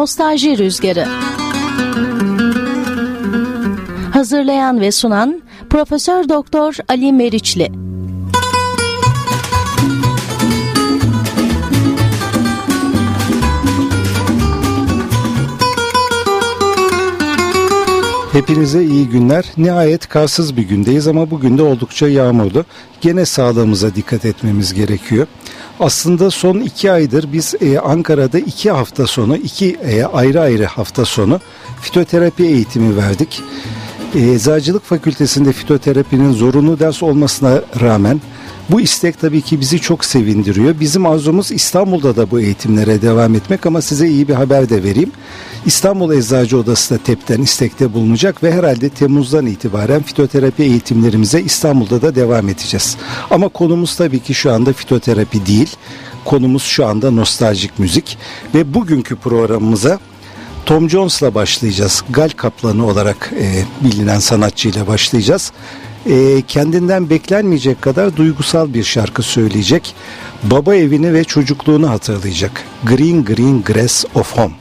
Nostalji Rüzgarı Hazırlayan ve sunan Profesör Doktor Ali Meriçli Hepinize iyi günler. Nihayet karsız bir gündeyiz ama bugün de oldukça yağmurlu. Gene sağlığımıza dikkat etmemiz gerekiyor. Aslında son iki aydır biz e, Ankara'da iki hafta sonu, iki e, ayrı ayrı hafta sonu fitoterapi eğitimi verdik. E, Eczacılık Fakültesinde fitoterapinin zorunlu ders olmasına rağmen bu istek tabii ki bizi çok sevindiriyor. Bizim arzumuz İstanbul'da da bu eğitimlere devam etmek ama size iyi bir haber de vereyim. İstanbul Eczacı Odası da TEP'ten istekte bulunacak ve herhalde Temmuz'dan itibaren fitoterapi eğitimlerimize İstanbul'da da devam edeceğiz. Ama konumuz tabii ki şu anda fitoterapi değil. Konumuz şu anda nostaljik müzik ve bugünkü programımıza Tom Jones'la başlayacağız. Gal Kaplanı olarak e, bilinen sanatçıyla başlayacağız. E, kendinden beklenmeyecek kadar duygusal bir şarkı söyleyecek. Baba evini ve çocukluğunu hatırlayacak. Green Green Grass of Home.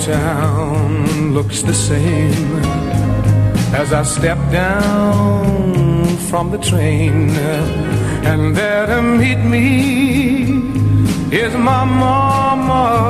town looks the same as I step down from the train. And there to meet me is my mama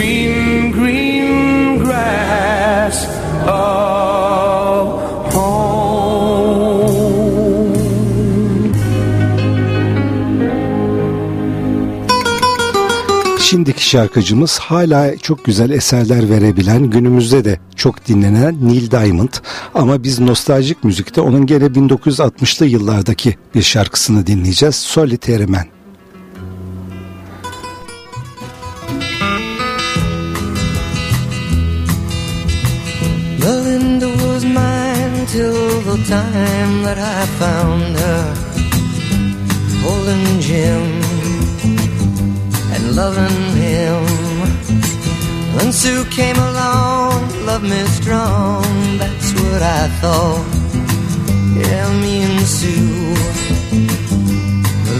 green, green grass of home. Şimdiki şarkıcımız hala çok güzel eserler verebilen, günümüzde de çok dinlenen Neil Diamond. Ama biz nostaljik müzikte onun gene 1960'lı yıllardaki bir şarkısını dinleyeceğiz. Solitaire Man. Mine till the time that I found her holding Jim and loving him. When Sue came along, love me strong, that's what I thought. Yeah, me and Sue,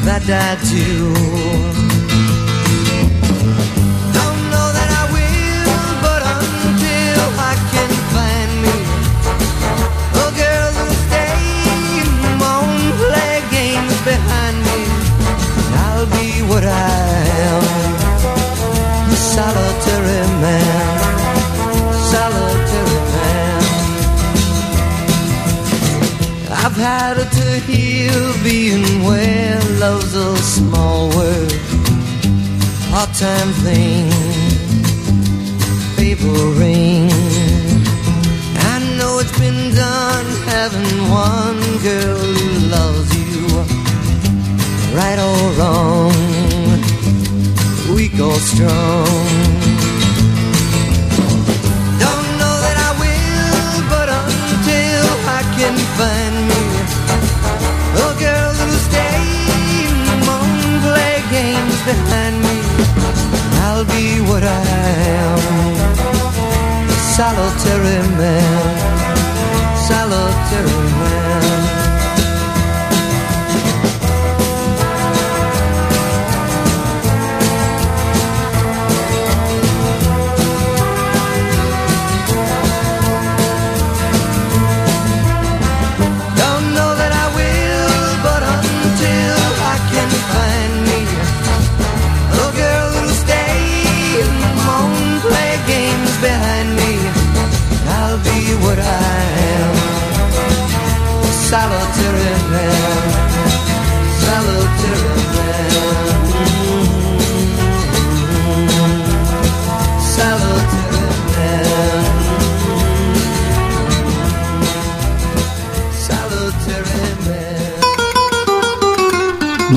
that die too. Solitary man, solitary man. I've had it to heal being where love's a small word, part-time thing, ring I know it's been done having one girl who loves you, right or wrong, weak or strong. Find me. A girl that'll stay and won't play games behind me, I'll be what I am, solitary man, solitary man.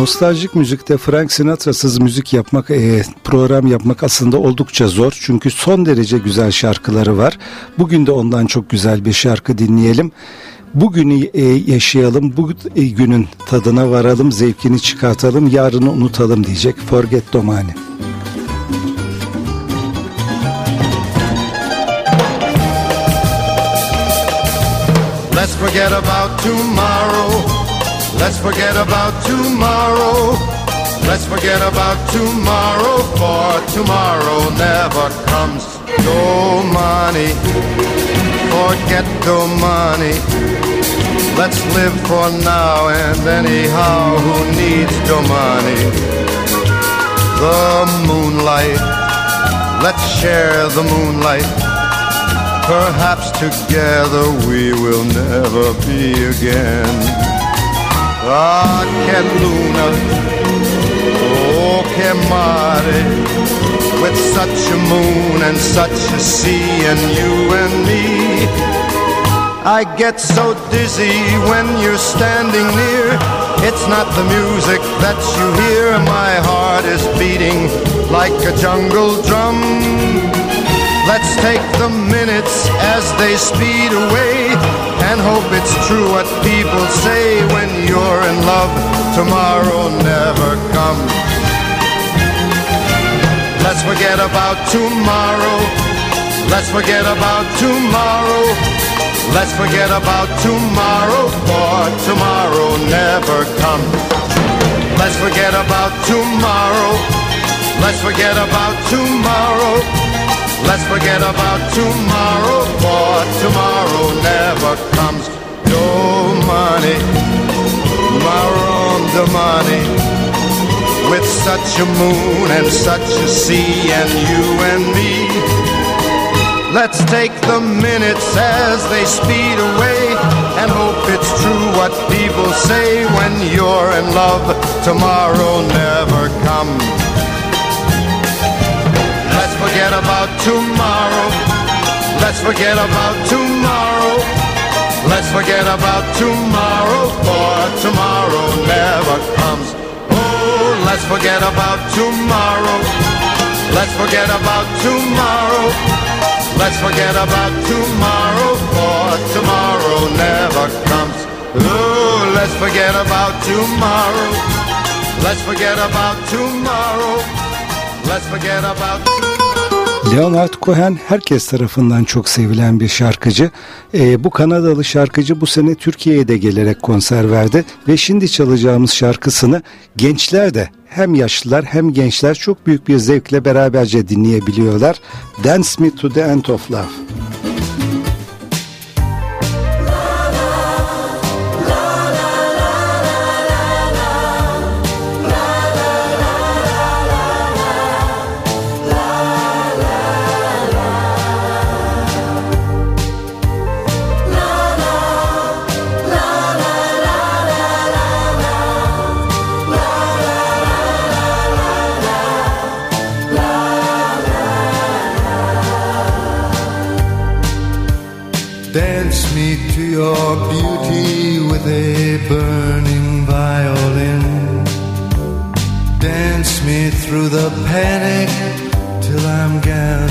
Nostaljik müzikte Frank Sinatra'sız müzik yapmak, e, program yapmak aslında oldukça zor. Çünkü son derece güzel şarkıları var. Bugün de ondan çok güzel bir şarkı dinleyelim. Bugünü e, yaşayalım, bu günün tadına varalım, zevkini çıkartalım, yarını unutalım diyecek Forget Domani. Let's forget about tomorrow. Let's forget about tomorrow. Let's forget about tomorrow, for tomorrow never comes. No money, forget no money. Let's live for now and anyhow, who needs no money? The moonlight, let's share the moonlight. Perhaps together we will never be again. Ah, che luna, oh che mare, with such a moon and such a sea and you and me. I get so dizzy when you're standing near. It's not the music that you hear, my heart is beating like a jungle drum. Let's take the minutes as they speed away and hope it's true what people say when you're in love. Tomorrow never comes. Let's forget about tomorrow. Let's forget about tomorrow. Let's forget about tomorrow, for tomorrow never comes. Let's forget about tomorrow. Let's forget about tomorrow. Let's forget about tomorrow, for tomorrow never comes. No money, Maron the money, with such a moon and such a sea and you and me. Let's take the minutes as they speed away and hope it's true what people say when you're in love. Tomorrow never comes. Forget about tomorrow. Let's forget about tomorrow. Let's forget about tomorrow, for tomorrow never comes. Oh, let's forget about tomorrow. Let's forget about tomorrow. Let's forget about tomorrow, for tomorrow never comes. Oh, let's forget about tomorrow. Let's forget about tomorrow. Let's forget about tomorrow. Leonard Cohen herkes tarafından çok sevilen bir şarkıcı. E, bu Kanadalı şarkıcı bu sene Türkiye'ye de gelerek konser verdi ve şimdi çalacağımız şarkısını gençler de hem yaşlılar hem gençler çok büyük bir zevkle beraberce dinleyebiliyorlar. Dance Me to the End of Love.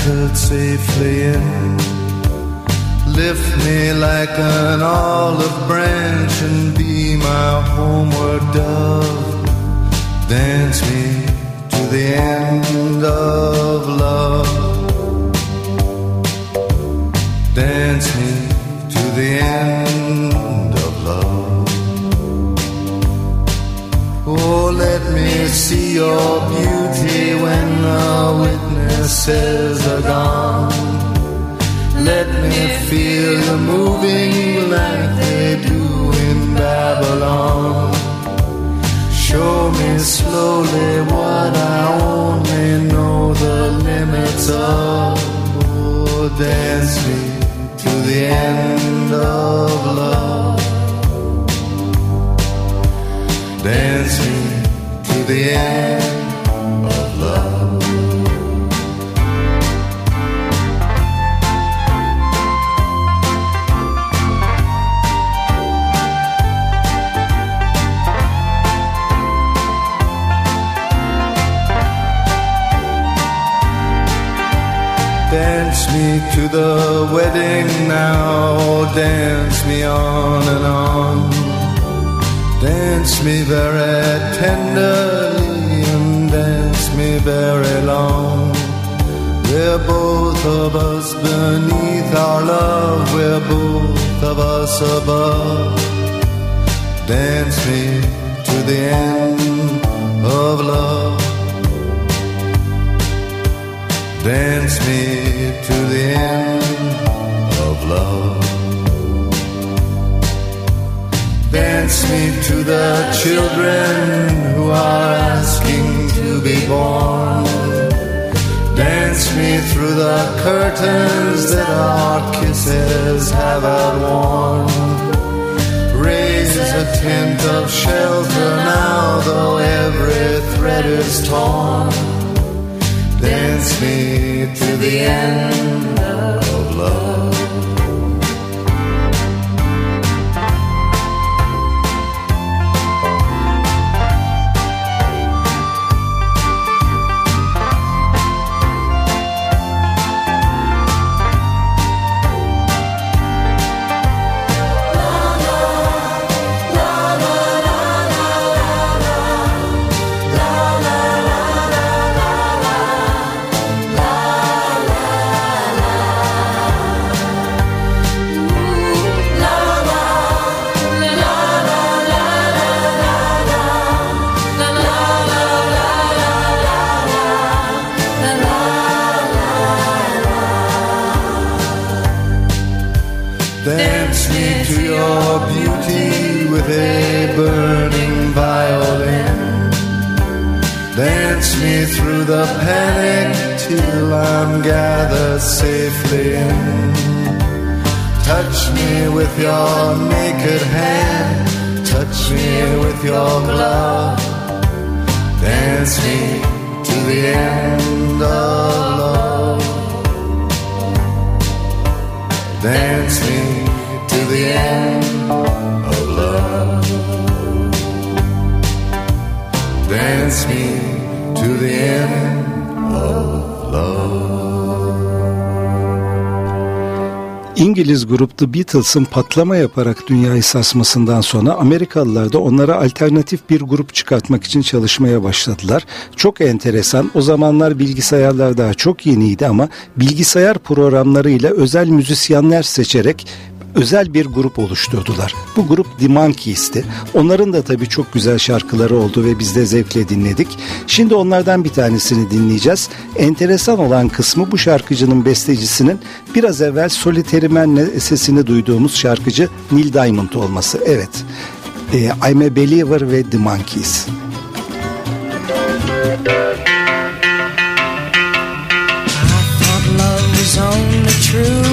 entered safely in. Lift me like an olive branch and be my homeward dove. Dance me to the end hint of shelter now, though every thread is torn. Dance me to the end of love. Grup The Beatles'ın patlama yaparak dünyayı sarsmasından sonra Amerikalılar da onlara alternatif bir grup çıkartmak için çalışmaya başladılar. Çok enteresan. O zamanlar bilgisayarlar daha çok yeniydi ama bilgisayar programlarıyla özel müzisyenler seçerek özel bir grup oluşturdular. Bu grup The Monkeys'ti. Onların da tabii çok güzel şarkıları oldu ve biz de zevkle dinledik. Şimdi onlardan bir tanesini dinleyeceğiz. Enteresan olan kısmı bu şarkıcının bestecisinin biraz evvel Solitary sesini duyduğumuz şarkıcı Neil Diamond olması. Evet. E, I'm a Believer ve The Monkeys. true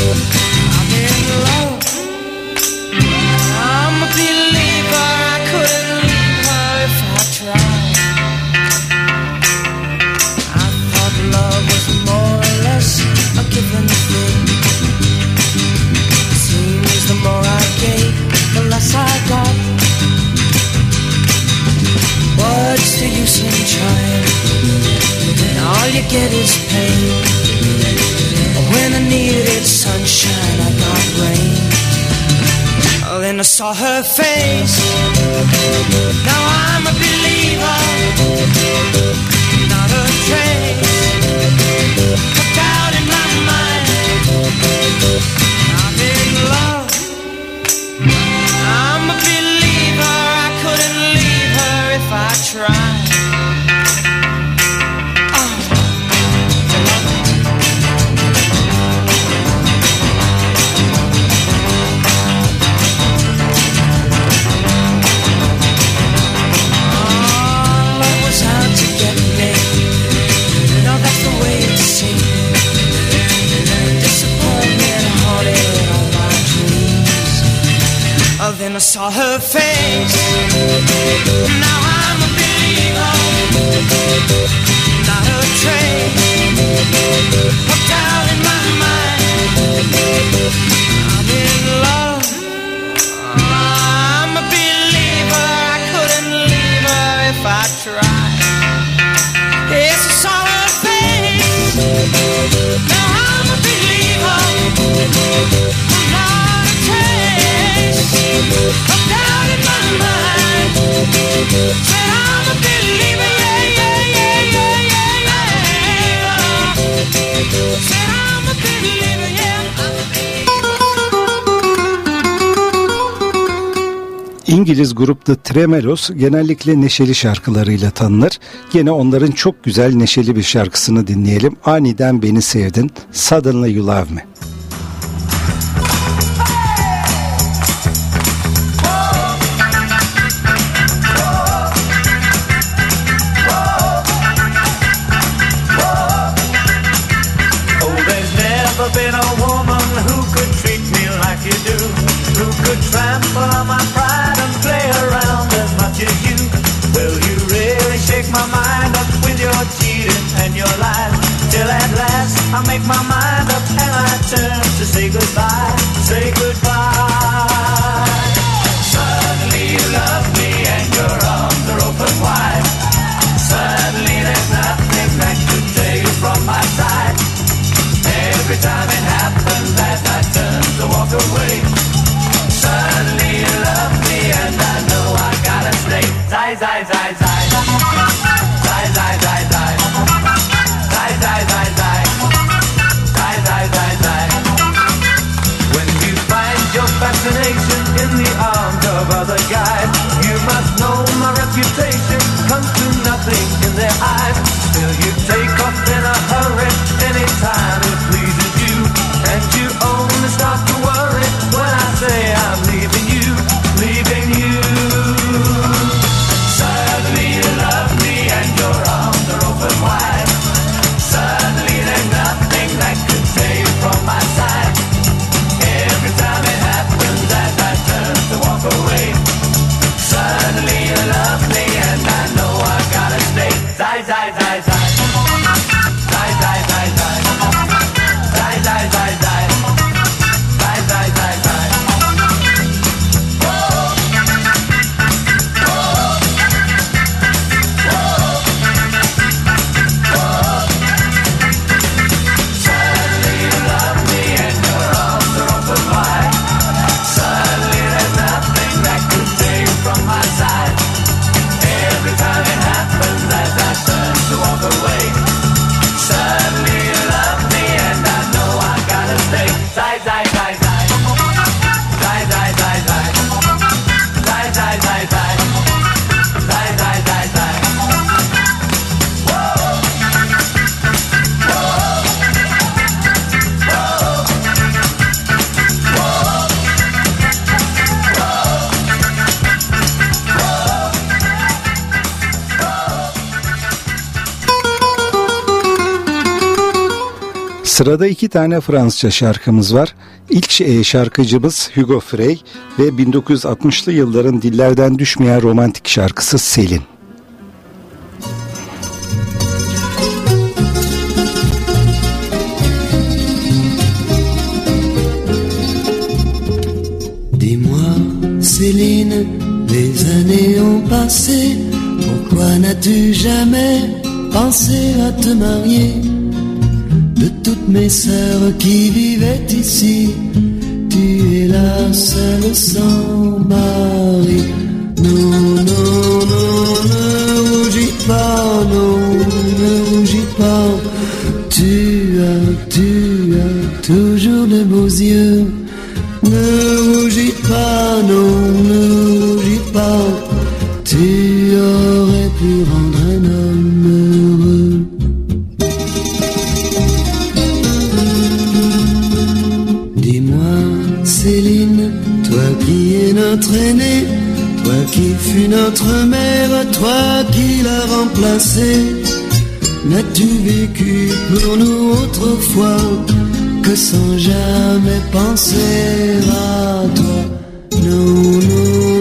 You get is pain. When I needed sunshine, I got rain. Then I saw her face. Now I'm a believer. Not a trace grup The Tremelos genellikle neşeli şarkılarıyla tanınır. Gene onların çok güzel neşeli bir şarkısını dinleyelim. Aniden Beni Sevdin, Suddenly You Love Me. Sırada iki tane Fransızca şarkımız var. İlk e, şarkıcımız Hugo Frey ve 1960'lı yılların dillerden düşmeyen romantik şarkısı Selin. Céline, les années ont passé. Pourquoi n'as-tu jamais pensé à te marier De toutes mes sœurs qui vivaient ici, tu es la seule sans mari. Non, non, non, ne rougis pas, non, ne rougis pas. Tu as, tu as toujours de beaux yeux. Ne rougis pas, non, ne rougis pas. Toi qui fus notre mère, toi qui l'as remplacé, n'as-tu vécu pour nous autrefois que sans jamais penser à toi? Non, non,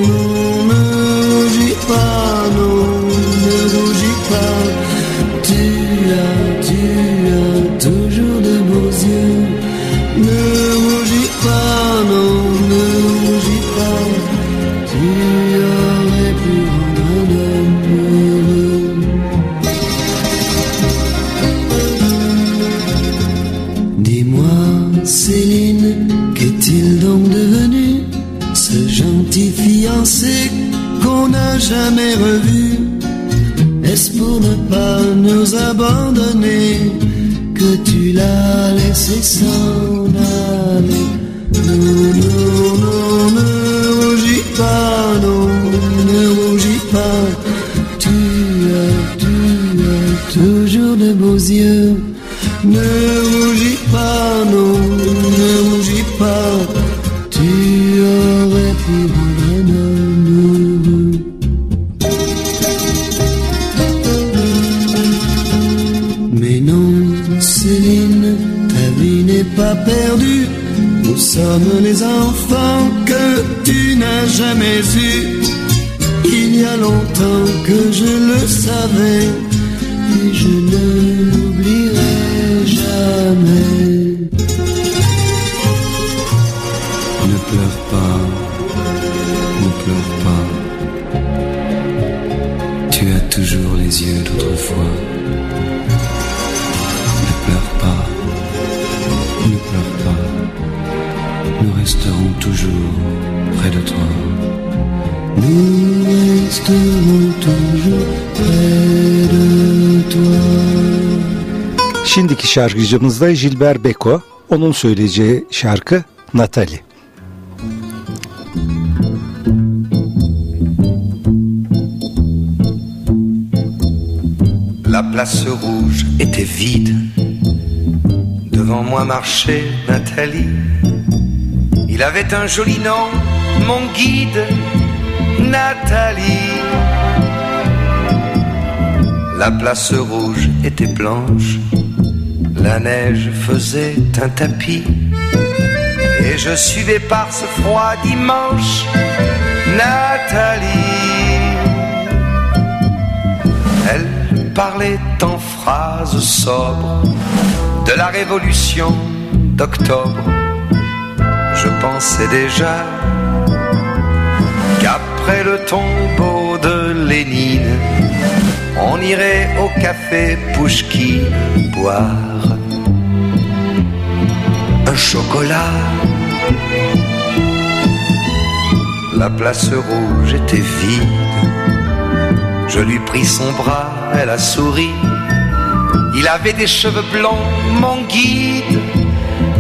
Şimdiki şarkıcımız da Gilbert Beko. Onun söyleyeceği şarkı Nathalie. La place rouge était vide. Devant moi marchait Nathalie. Il avait un joli nom, mon guide, Nathalie. La place rouge était blanche. La neige faisait un tapis. Et je suivais par ce froid dimanche Nathalie. Elle parlait en phrases sobres de la révolution d'octobre. Je pensais déjà qu'après le tombeau de Lénine, on irait au café Pouchki boire chocolat. La place rouge était vide. Je lui pris son bras, elle a souri. Il avait des cheveux blonds, mon guide,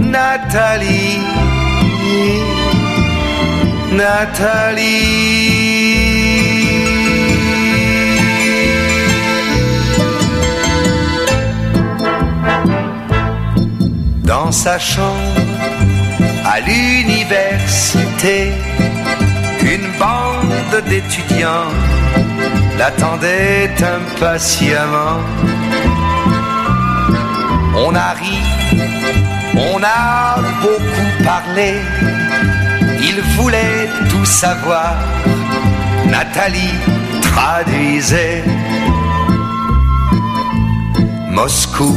Nathalie. Nathalie. Dans sa chambre, à l'université, une bande d'étudiants l'attendait impatiemment. On a ri, On a beaucoup parlé, il voulait tout savoir. Nathalie traduisait Moscou,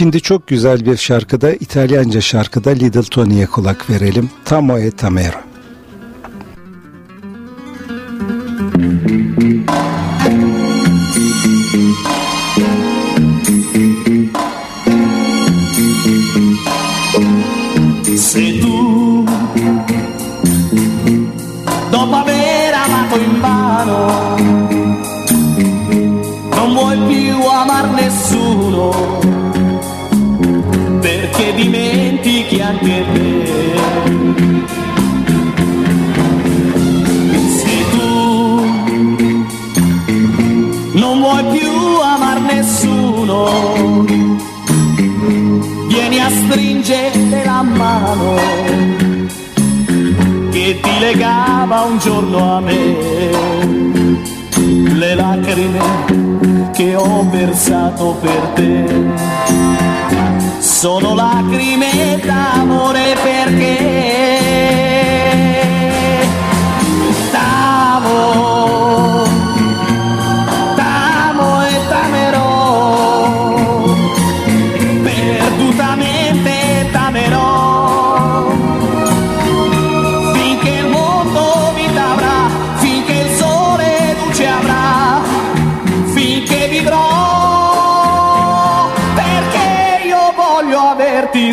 Şimdi çok güzel bir şarkıda İtalyanca şarkıda Little Tony'ye kulak verelim. Tamo e Tamero.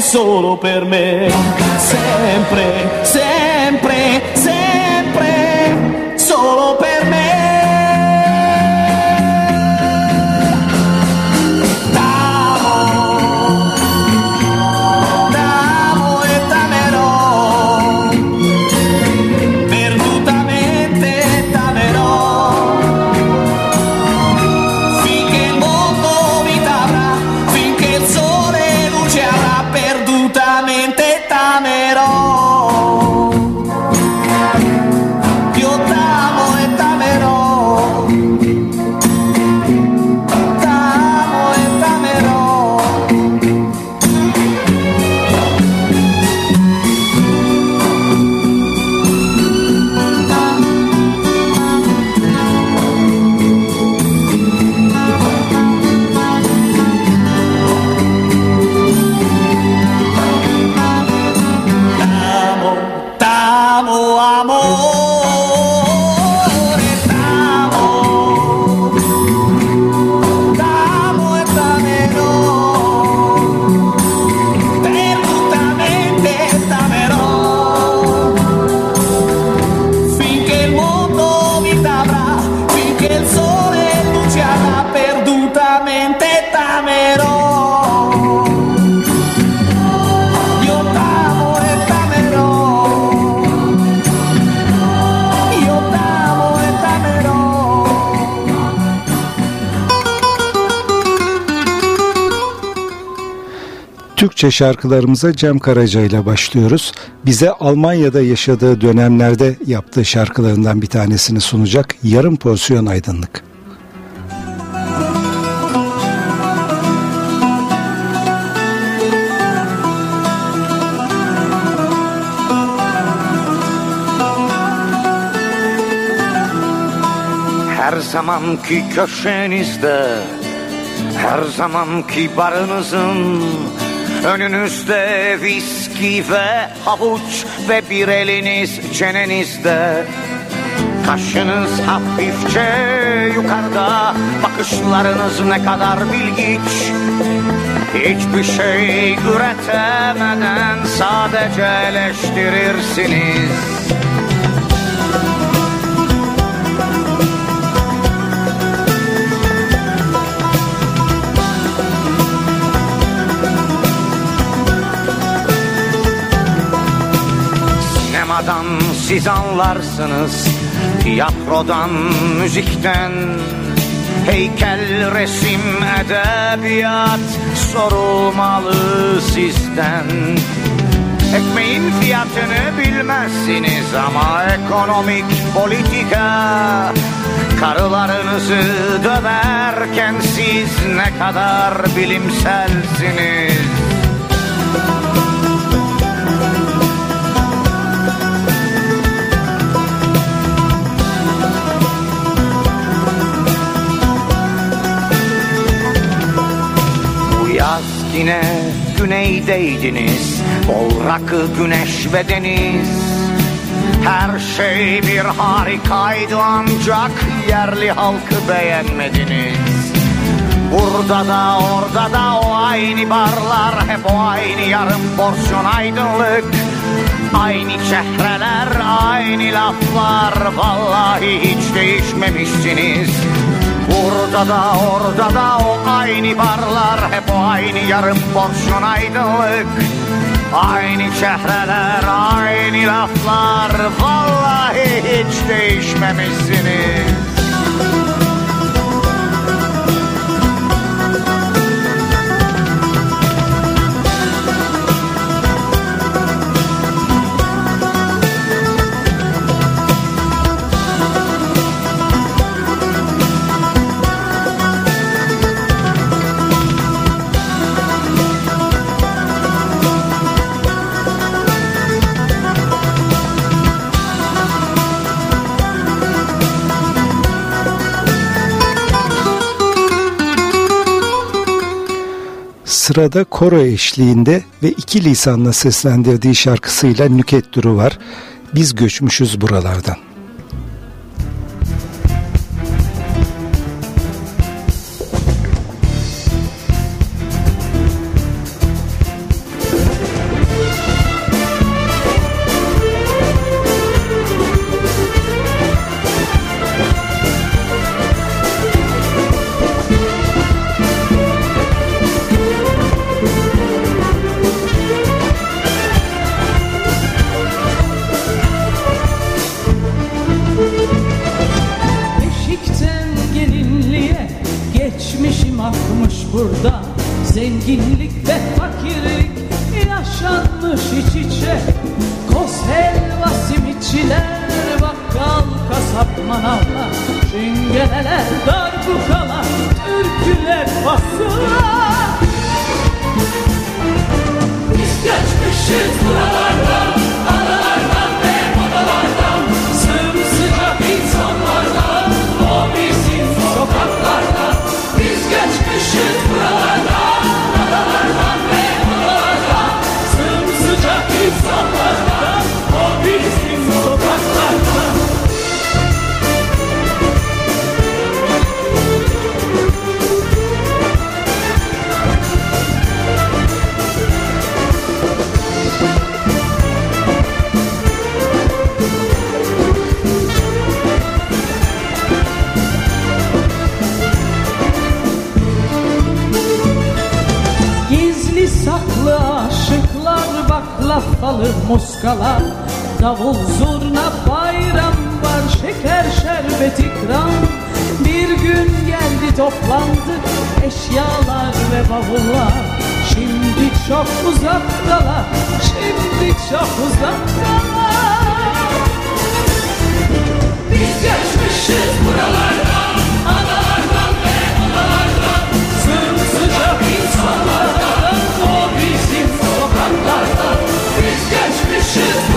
Solo per me. Sempre sempre sempre Oldukça şarkılarımıza Cem Karaca ile başlıyoruz. Bize Almanya'da yaşadığı dönemlerde yaptığı şarkılarından bir tanesini sunacak Yarım Porsiyon Aydınlık. Her zamanki köşenizde Her zamanki barınızın Önünüzde viski ve havuç Ve bir eliniz çenenizde. Kaşınız hafifçe yukarıda Bakışlarınız ne kadar bilgiç. Hiçbir şey üretemeden sadece eleştirirsiniz Sinemadan siz anlarsınız Tiyatrodan, müzikten. Heykel, resim, edebiyat Sorulmalı sizden. Ekmeğin fiyatını bilmezsiniz ama ekonomik politika. Karılarınızı döverken siz ne kadar bilimselsiniz yine güneydeydiniz Bol rakı, güneş ve deniz. Her şey bir harikaydı ancak yerli halkı beğenmediniz. Burada da orada da o aynı barlar Hep o aynı yarım porsiyon aydınlık. Aynı çehreler, aynı laflar Vallahi hiç değişmemişsiniz Burada da orada da o aynı barlar Hep o aynı yarım porsiyon aydınlık. Aynı çehreler, aynı laflar Vallahi hiç değişmemişsiniz Sırada koro eşliğinde ve iki lisanla seslendirdiği şarkısıyla Nüket Duru var. Biz göçmüşüz buralardan. Zenginlik ve fakirlik yaşanmış iç içe. Koz helva simitçiler, bakkal kasap manavlar. Çingeleler, darbukalar, türküler, fasıllar Biz geçmişiz buralardan, baklavalı muskalar Davul zurna bayram var şeker şerbet ikram. Bir gün geldi toplandık eşyalar ve bavullar. Şimdi çok uzaktalar Şimdi çok uzaktalar. Biz geçmişiz buralardan Analardan ve analardan. Sımsıcak insanlardan geçmişiz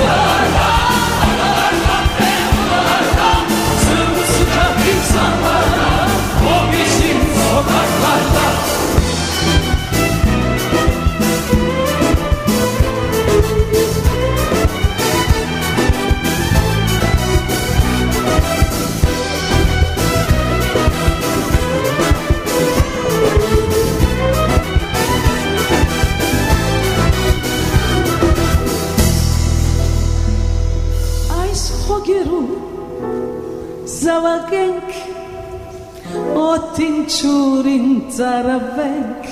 ծարավենք,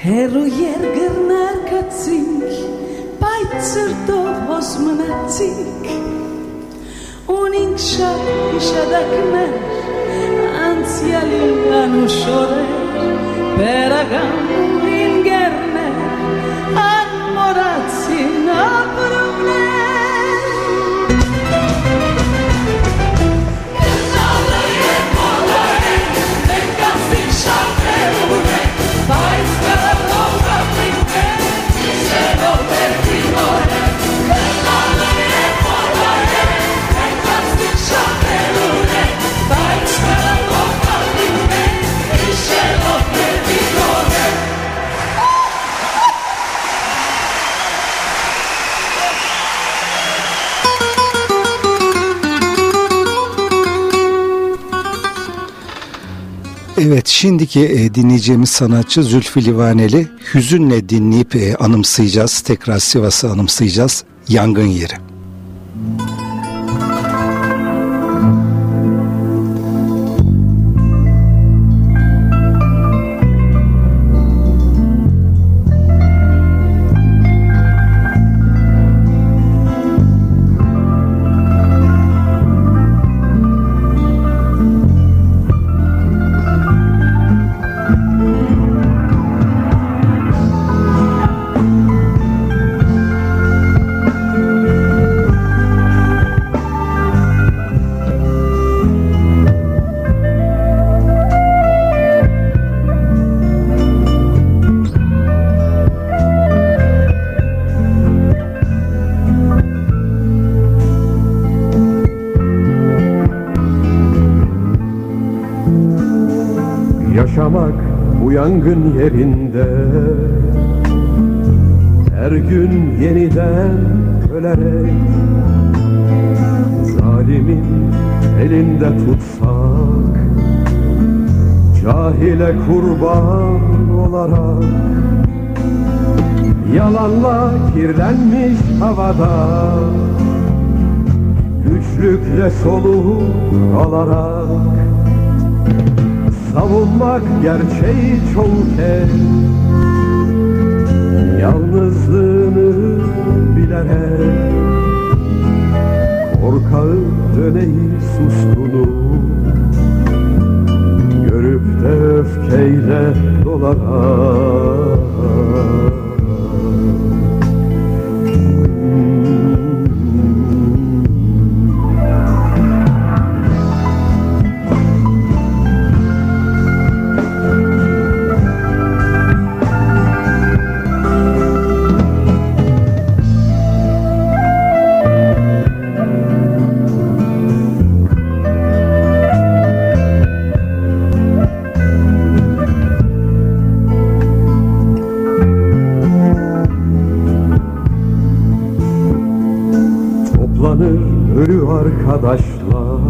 հերու երգրներ կացինք, բայց սրտով հոս մնացինք, ունինք շատ հիշադակներ, անցյալի անուշորեր, բերագան Evet şimdiki e, dinleyeceğimiz sanatçı Zülfü Livaneli hüzünle dinleyip e, anımsayacağız. Tekrar Sivas'ı anımsayacağız. Yangın yeri. Yangın yerinde. Her gün yeniden ölerek Zalimin elinde tutsak Cahile kurban olarak. Yalanla kirlenmiş havada Güçlükle soluk alarak Savunmak gerçeği çoğu kez. Yalnızlığını bilerek Korkağı döneyi sustunu Görüp de öfkeyle dolarak Toplanır ölü arkadaşlar.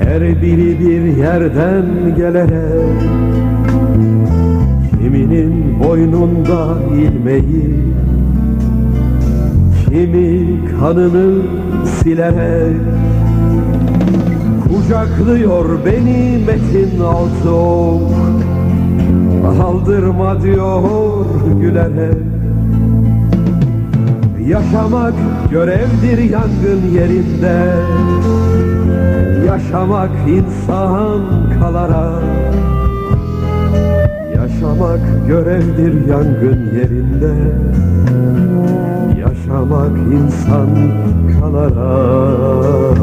Her biri bir yerden gelerek Kiminin boynunda ilmeği Kimi kanını silerek Kucaklıyor beni Metin Altıok. Aldırma diyor gülerek Yaşamak görevdir yangın yerinde. Yaşamak insan kalarak Yaşamak görevdir yangın yerinde. Yaşamak insan kalarak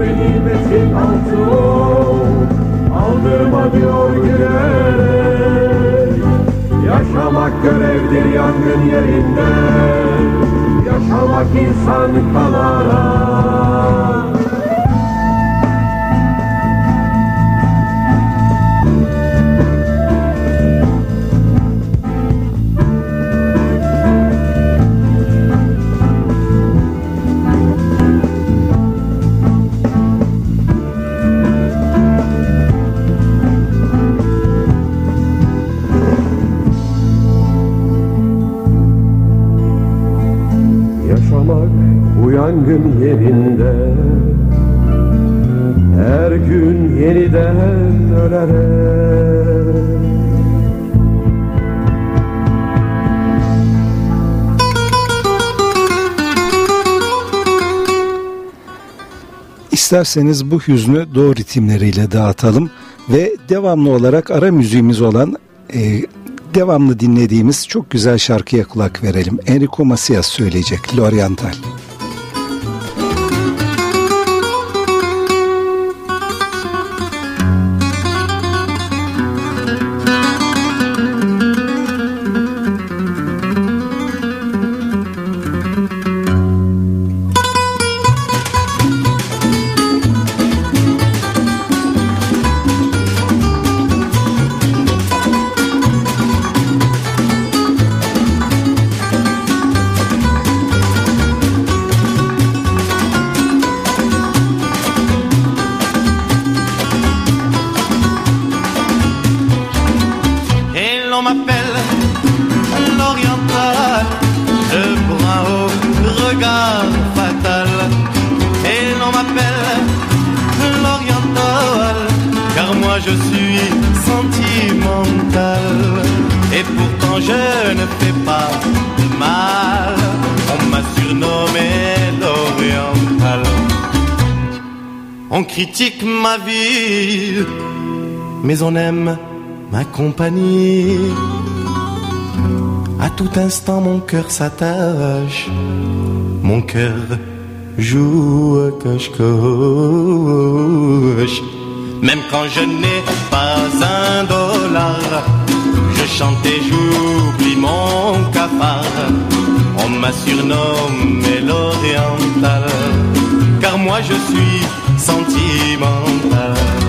Kucaklıyor beni metin altı o Aldırma diyor gülerek Yaşamak görevdir yangın yerinde Yaşamak insan kalarak yangın yerinde Her gün yeniden ölerek İsterseniz bu hüznü doğu ritimleriyle dağıtalım ve devamlı olarak ara müziğimiz olan e, devamlı dinlediğimiz çok güzel şarkıya kulak verelim. Enrico Macias söyleyecek L'Oriental. On aime ma compagnie. À tout instant, mon cœur s'attache, mon cœur joue à cache-cache. Même quand je n'ai pas un dollar, je chante et j'oublie mon cafard. On m'a surnommé l'oriental, car moi je suis sentimental.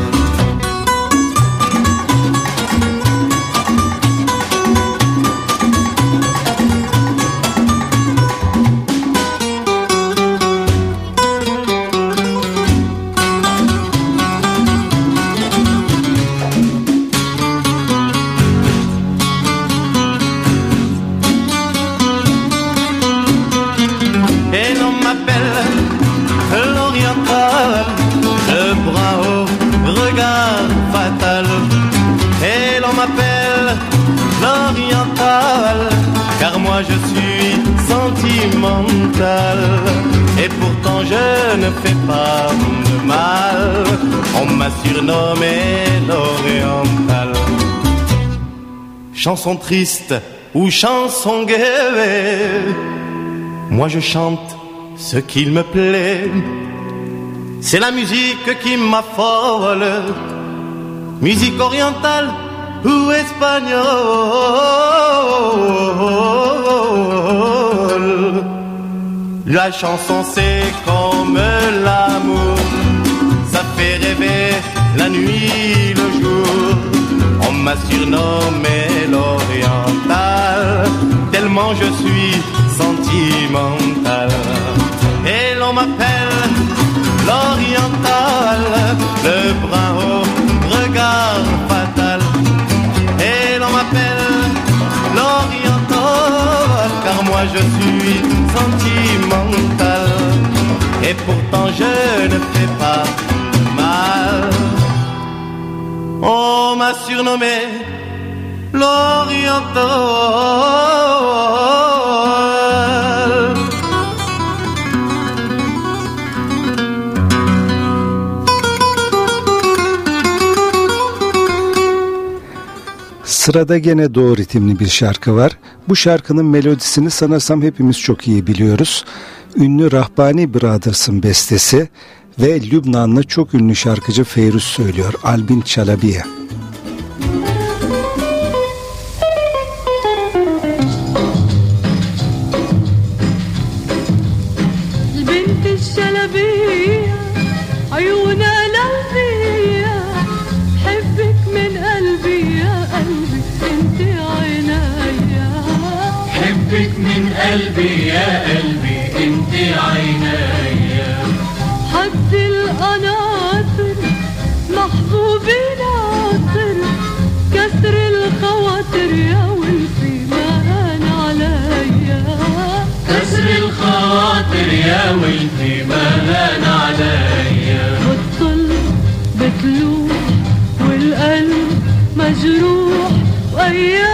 Ne fais pas de mal, on m'a surnommé l'oriental. Chanson triste ou chanson gaie, moi je chante ce qu'il me plaît. C'est la musique qui m'affole, musique orientale ou espagnole. La chanson c'est comme l'amour, ça fait rêver la nuit, le jour. On m'a surnommé l'oriental, tellement je suis sentimental. Et l'on m'appelle l'oriental, le brun au regard car moi je suis sentimental. Et pourtant je ne fais pas mal. On m'a surnommé l'oriental. Sırada gene doğu ritimli bir şarkı var. Bu şarkının melodisini sanırsam hepimiz çok iyi biliyoruz. Ünlü Rahbani Brothers'ın bestesi ve Lübnanlı çok ünlü şarkıcı Feyruz söylüyor. Albin Çalabiye. Müzik يا ولدي ما هان عليا والطلب بتلوح والقلب مجروح وأيام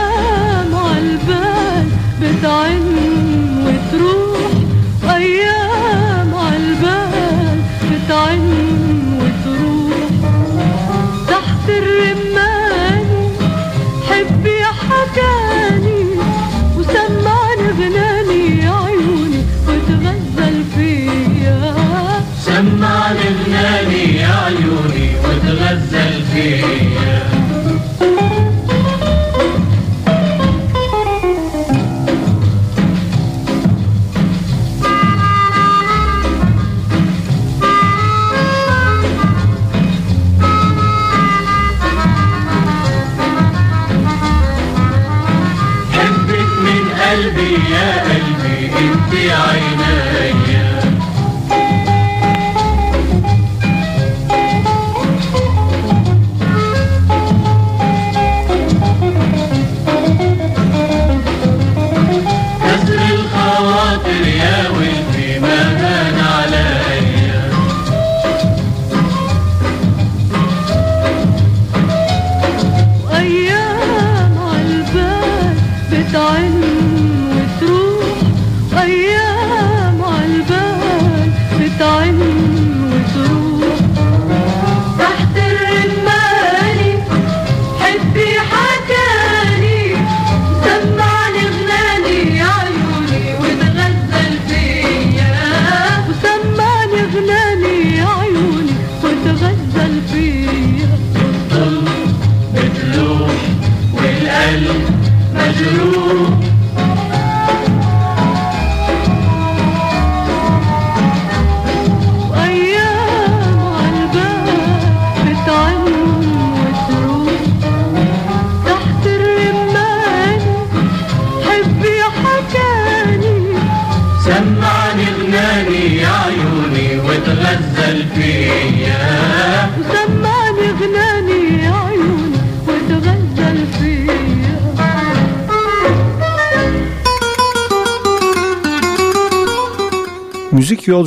تنزل فيا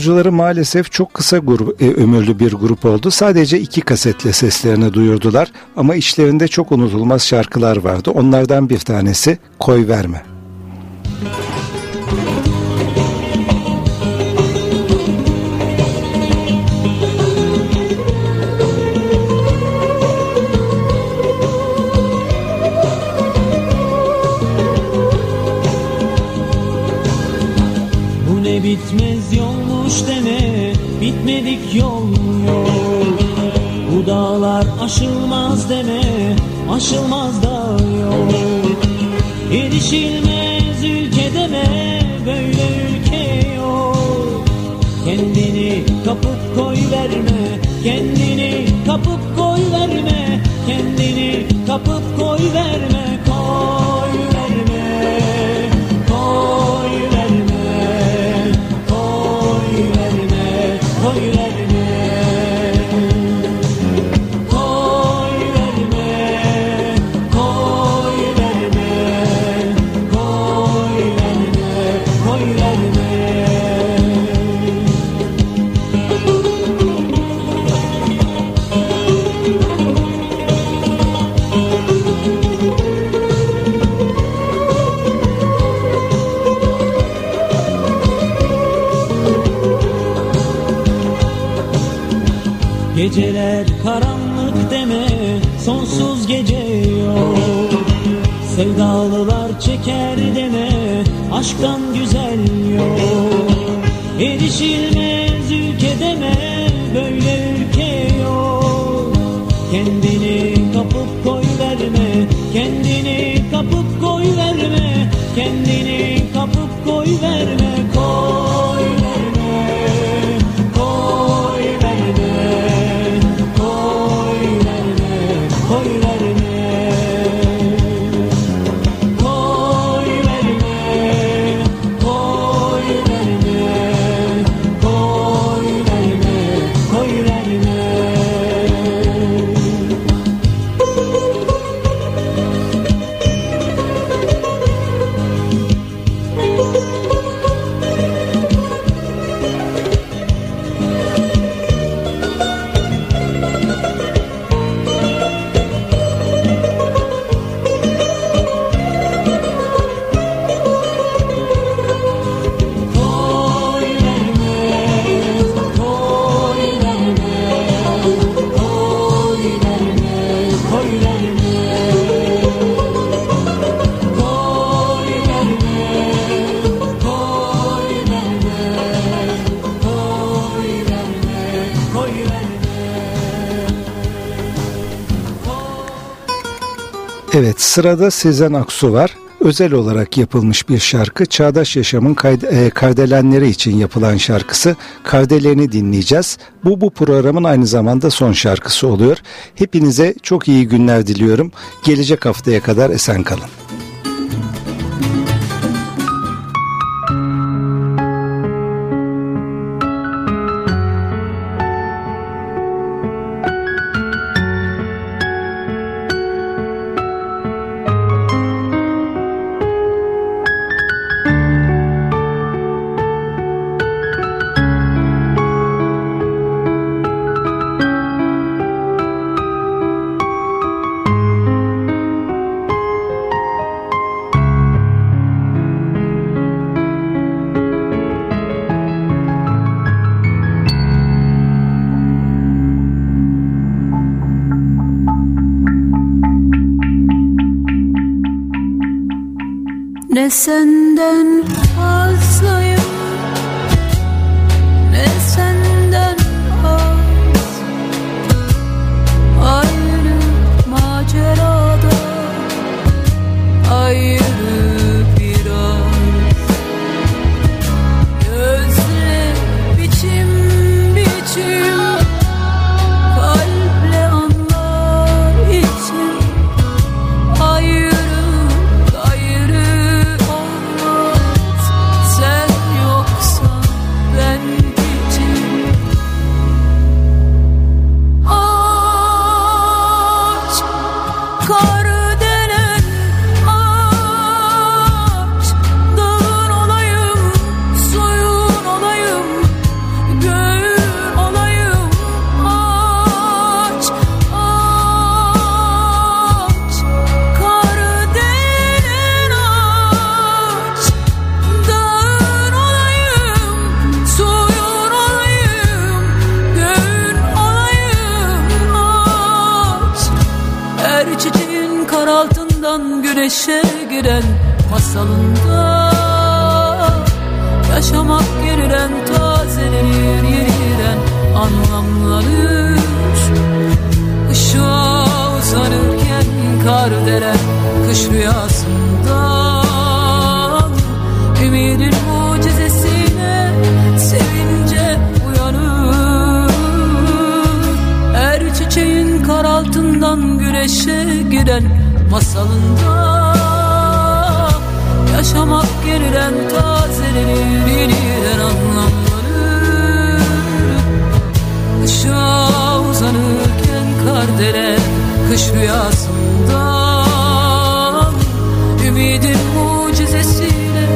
Müzik yolcuları maalesef çok kısa grup, e, ömürlü bir grup oldu. Sadece iki kasetle seslerini duyurdular ama içlerinde çok unutulmaz şarkılar vardı. Onlardan bir tanesi Koy Verme. Bitmez yolmuş deme Bitmedik yol yol Bu dağlar aşılmaz deme Aşılmaz da yol Erişilmez ülke deme Böyle ülke yok. Kendini kapıp koy verme Kendini kapıp koy verme. Kendini kapıp koy verme Sevdalılar çeker deme Aşktan güzel yok. Erişilmez ülke deme Böyle ülke yok. Kendini kapıp koy verme Kendini sırada Sezen Aksu var. Özel olarak yapılmış bir şarkı. Çağdaş Yaşam'ın e, için yapılan şarkısı. Kardelerini dinleyeceğiz. Bu bu programın aynı zamanda son şarkısı oluyor. Hepinize çok iyi günler diliyorum. Gelecek haftaya kadar esen kalın. descendant deren kış rüyasından. Ümidin mucizesine sevince uyanır. Her çiçeğin kar altından güneşe giren masalında. Yaşamak yeniden tazelenir yeniden anlamlanır Işığa uzanırken kar deren kış rüyasından Ümidin mucizesiyle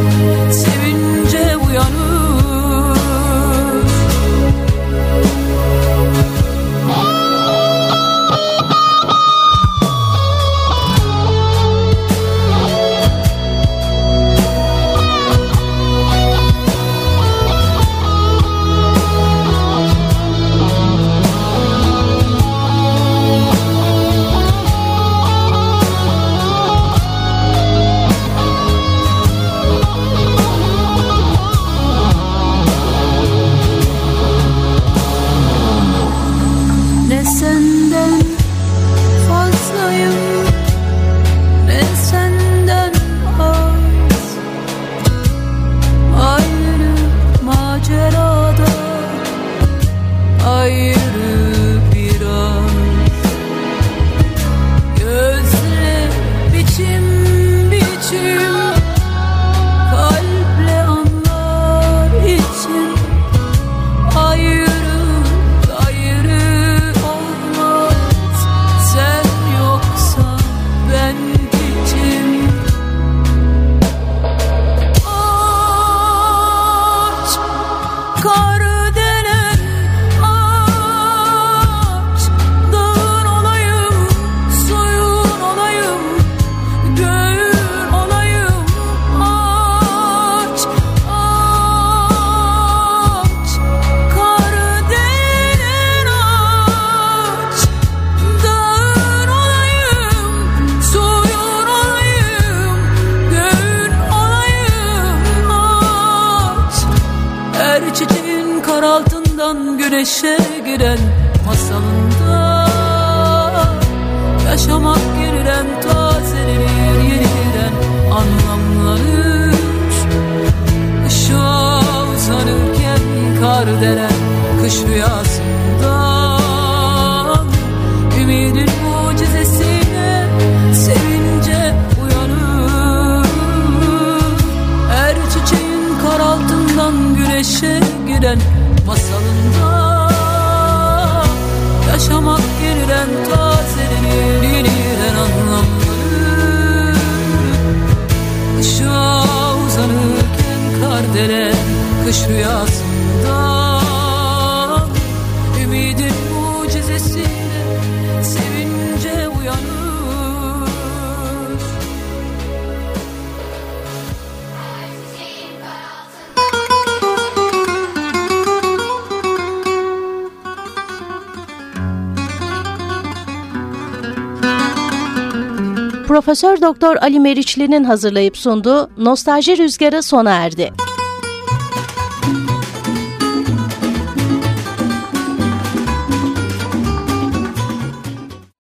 mejor güneşe giren masalında Yaşamak yeniden tazelenir yeniden anlamlanır. Işığa uzanırken kar denen kış rüyasından Ümidin mucizesine sevince uyanır. Her çiçeğin kar altından güneşe giren Yaşamak yeniden tazelenir yeniden anlamlanır Işığa uzanırken kardelen kış rüyasından Profesör Doktor Ali Meriçli'nin hazırlayıp sunduğu Nostalji Rüzgarı sona erdi.